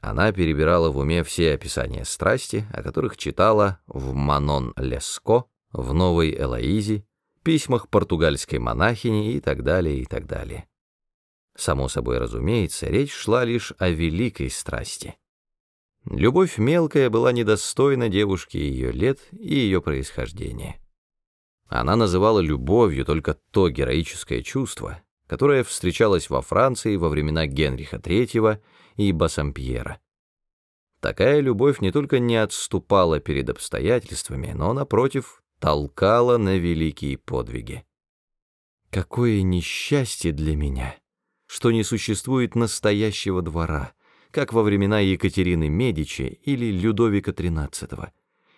Она перебирала в уме все описания страсти, о которых читала в «Манон Леско», в «Новой Элоизе», письмах португальской монахини и так далее, и так далее. Само собой разумеется, речь шла лишь о великой страсти. Любовь мелкая была недостойна девушки ее лет и ее происхождения. Она называла любовью только то героическое чувство, которое встречалось во Франции во времена Генриха III и Бассампьера. Такая любовь не только не отступала перед обстоятельствами, но, напротив, толкала на великие подвиги. Какое несчастье для меня, что не существует настоящего двора, как во времена Екатерины Медичи или Людовика XIII.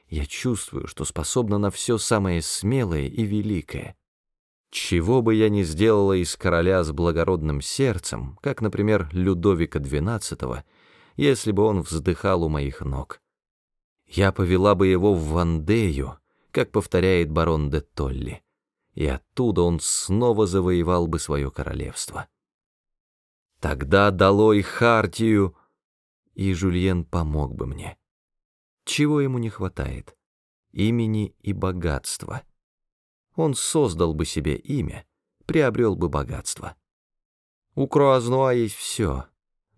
Я чувствую, что способна на все самое смелое и великое. Чего бы я ни сделала из короля с благородным сердцем, как, например, Людовика XII, если бы он вздыхал у моих ног. Я повела бы его в Вандею, как повторяет барон де Толли, и оттуда он снова завоевал бы свое королевство. Тогда долой Хартию, и Жульен помог бы мне. Чего ему не хватает? Имени и богатства. Он создал бы себе имя, приобрел бы богатство. У Круазнуа есть все,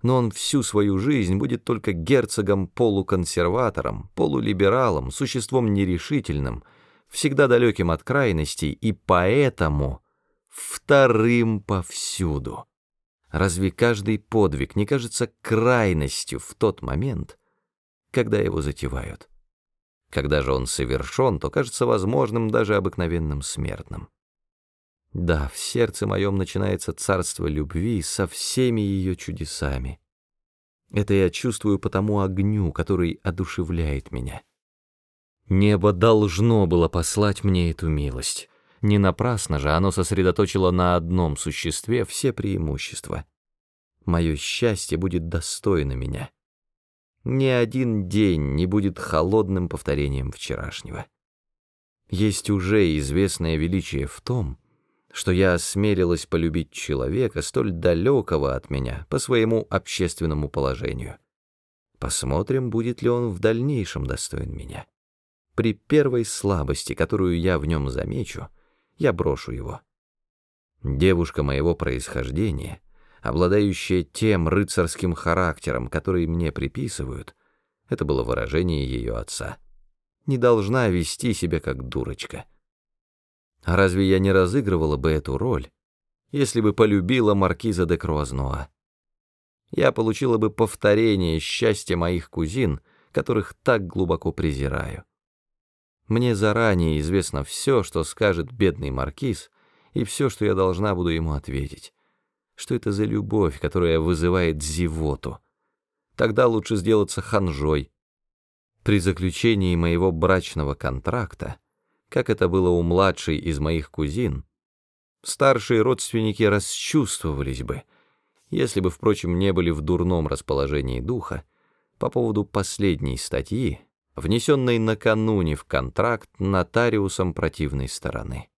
но он всю свою жизнь будет только герцогом-полуконсерватором, полулибералом, существом нерешительным, всегда далеким от крайностей и поэтому вторым повсюду. Разве каждый подвиг не кажется крайностью в тот момент, когда его затевают? Когда же он совершен, то кажется возможным даже обыкновенным смертным. Да, в сердце моем начинается царство любви со всеми ее чудесами. Это я чувствую по тому огню, который одушевляет меня. Небо должно было послать мне эту милость. Не напрасно же оно сосредоточило на одном существе все преимущества. Мое счастье будет достойно меня. Ни один день не будет холодным повторением вчерашнего. Есть уже известное величие в том, что я осмелилась полюбить человека, столь далекого от меня по своему общественному положению. Посмотрим, будет ли он в дальнейшем достоин меня. При первой слабости, которую я в нем замечу, я брошу его. Девушка моего происхождения, обладающая тем рыцарским характером, который мне приписывают, это было выражение ее отца, не должна вести себя как дурочка. А разве я не разыгрывала бы эту роль, если бы полюбила маркиза де Круазнуа? Я получила бы повторение счастья моих кузин, которых так глубоко презираю. Мне заранее известно все, что скажет бедный маркиз, и все, что я должна буду ему ответить. Что это за любовь, которая вызывает зевоту? Тогда лучше сделаться ханжой. При заключении моего брачного контракта как это было у младшей из моих кузин, старшие родственники расчувствовались бы, если бы, впрочем, не были в дурном расположении духа по поводу последней статьи, внесенной накануне в контракт нотариусом противной стороны.